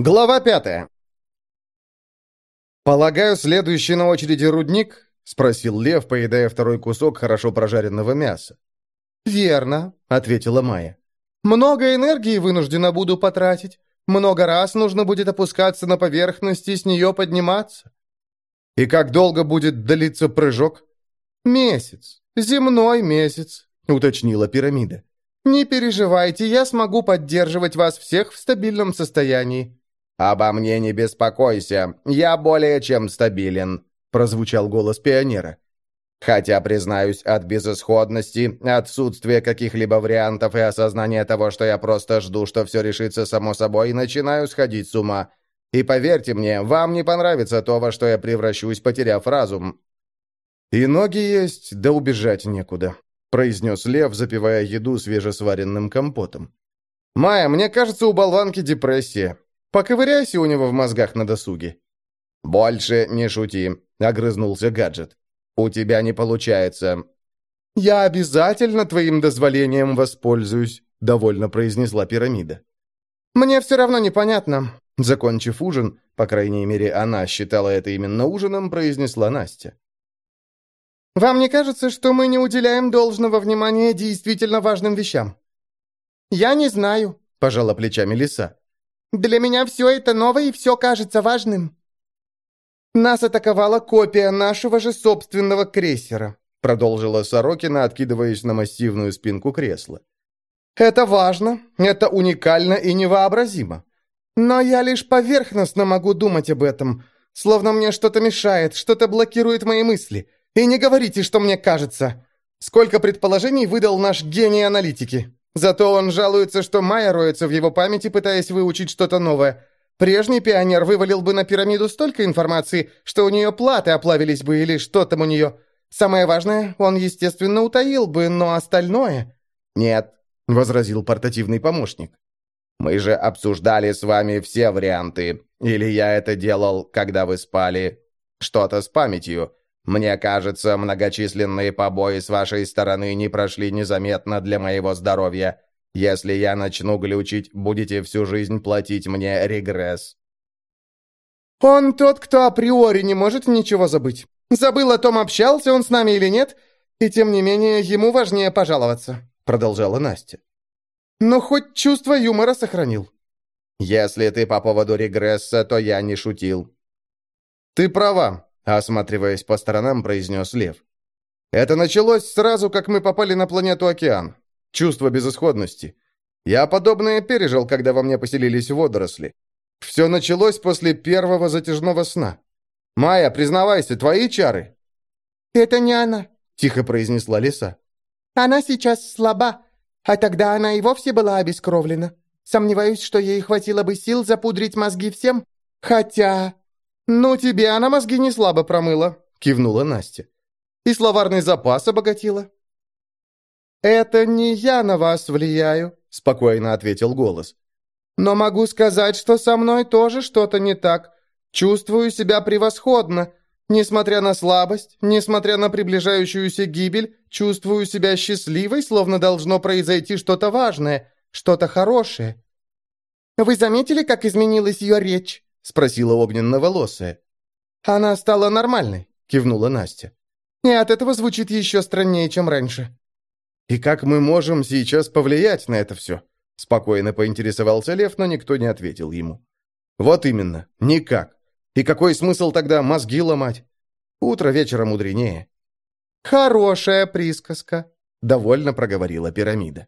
Глава пятая. «Полагаю, следующий на очереди рудник?» — спросил Лев, поедая второй кусок хорошо прожаренного мяса. «Верно», — ответила Майя. «Много энергии вынуждена буду потратить. Много раз нужно будет опускаться на поверхность и с нее подниматься». «И как долго будет длиться прыжок?» «Месяц. Земной месяц», — уточнила пирамида. «Не переживайте, я смогу поддерживать вас всех в стабильном состоянии. «Обо мне не беспокойся, я более чем стабилен», — прозвучал голос пионера. «Хотя, признаюсь, от безысходности, отсутствия каких-либо вариантов и осознания того, что я просто жду, что все решится само собой, начинаю сходить с ума. И поверьте мне, вам не понравится то, во что я превращусь, потеряв разум». «И ноги есть, да убежать некуда», — произнес Лев, запивая еду свежесваренным компотом. «Майя, мне кажется, у болванки депрессия. Поковыряйся у него в мозгах на досуге». «Больше не шути», — огрызнулся гаджет. «У тебя не получается». «Я обязательно твоим дозволением воспользуюсь», — довольно произнесла пирамида. «Мне все равно непонятно». Закончив ужин, по крайней мере, она считала это именно ужином, произнесла Настя. «Вам не кажется, что мы не уделяем должного внимания действительно важным вещам?» «Я не знаю», — пожала плечами лиса. Для меня все это новое и все кажется важным». «Нас атаковала копия нашего же собственного крейсера», продолжила Сорокина, откидываясь на массивную спинку кресла. «Это важно, это уникально и невообразимо. Но я лишь поверхностно могу думать об этом, словно мне что-то мешает, что-то блокирует мои мысли. И не говорите, что мне кажется. Сколько предположений выдал наш гений аналитики?» Зато он жалуется, что Майя роется в его памяти, пытаясь выучить что-то новое. Прежний пионер вывалил бы на пирамиду столько информации, что у нее платы оплавились бы или что там у нее. Самое важное, он, естественно, утаил бы, но остальное... «Нет», — возразил портативный помощник. «Мы же обсуждали с вами все варианты. Или я это делал, когда вы спали. Что-то с памятью. Мне кажется, многочисленные побои с вашей стороны не прошли незаметно для моего здоровья. Если я начну глючить, будете всю жизнь платить мне регресс». «Он тот, кто априори не может ничего забыть. Забыл о том, общался он с нами или нет, и тем не менее ему важнее пожаловаться», — продолжала Настя. «Но хоть чувство юмора сохранил». «Если ты по поводу регресса, то я не шутил». «Ты права», Осматриваясь по сторонам, произнес Лев. «Это началось сразу, как мы попали на планету Океан. Чувство безысходности. Я подобное пережил, когда во мне поселились водоросли. Все началось после первого затяжного сна. Майя, признавайся, твои чары?» «Это не она», — тихо произнесла лиса. «Она сейчас слаба, а тогда она и вовсе была обескровлена. Сомневаюсь, что ей хватило бы сил запудрить мозги всем, хотя...» «Ну, тебе она мозги не слабо промыла», — кивнула Настя. «И словарный запас обогатила». «Это не я на вас влияю», — спокойно ответил голос. «Но могу сказать, что со мной тоже что-то не так. Чувствую себя превосходно. Несмотря на слабость, несмотря на приближающуюся гибель, чувствую себя счастливой, словно должно произойти что-то важное, что-то хорошее». «Вы заметили, как изменилась ее речь?» — спросила огненно-волосая. «Она стала нормальной», — кивнула Настя. «И от этого звучит еще страннее, чем раньше». «И как мы можем сейчас повлиять на это все?» Спокойно поинтересовался Лев, но никто не ответил ему. «Вот именно, никак. И какой смысл тогда мозги ломать? Утро вечера мудренее». «Хорошая присказка», — довольно проговорила пирамида.